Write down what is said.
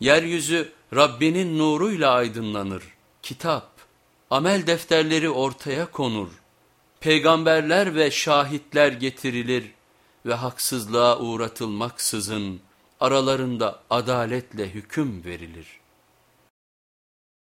Yeryüzü Rabbinin nuruyla aydınlanır. Kitap, amel defterleri ortaya konur. Peygamberler ve şahitler getirilir ve haksızlığa uğratılmaksızın aralarında adaletle hüküm verilir.''